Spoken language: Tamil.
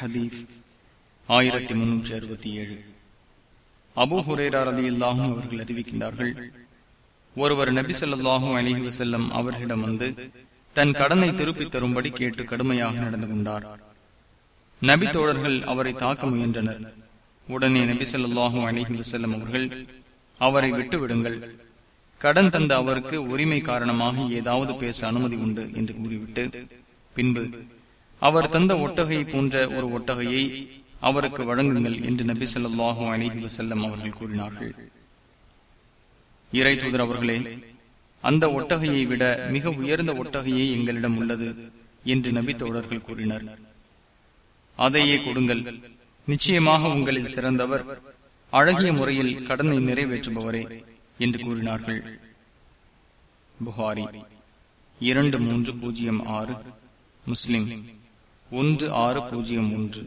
ஹதீஸ் ஆயிரத்தி முன்னூற்றி அறுபத்தி ஏழு. அபு ஹுரேரார் அலி அல்லாஹும் அவர்கள் அறிவிக்கின்றார்கள் ஒருவர் நபி சொல்லாஹும் அலிஹி வசல்லம் அவர்களிடம் வந்து தன் கடனை திருப்பித் தரும்படி கேட்டு கடுமையாக நடந்து கொண்டார். நபி தோழர்கள் அவரை தாக்க முயன்றனர். உடனே நபி சொல்லாஹும் அலிஹி வசல்லம் அவர்கள் அவரை விட்டு விடுங்கள் கடன் தந்த அவருக்கு உரிமை காரணமாக ஏதாவது பேச அனுமதி உண்டு என்று கூறிவிட்டு பின்பு அவர் தந்த ஒட்டகை போன்ற ஒரு ஒட்டகையை அவருக்கு வழங்குங்கள் என்று நபி சொல்லாஹும் அலிஹி வசல்லம் அவர்கள் கூறினார்கள். இறை தூதர் அவர்களே அந்த ஒட்டகையை விட மிக உயர்ந்த ஒட்டகையே எங்களிடம் உள்ளது என்று நபி தோழர்கள் கூறினர். அதையே கொடுங்கள். நிச்சயமாக உங்களில் சிறந்தவர் அழகிய முறையில் கடனை நிறைவேற்றுபவரே என்று கூறினார்கள். புகாரி இரண்டு மூன்று பூஜ்ஜியம் ஆறு முஸ்லிம். ஒன்று ஆறு பூஜ்ஜியம் ஒன்று.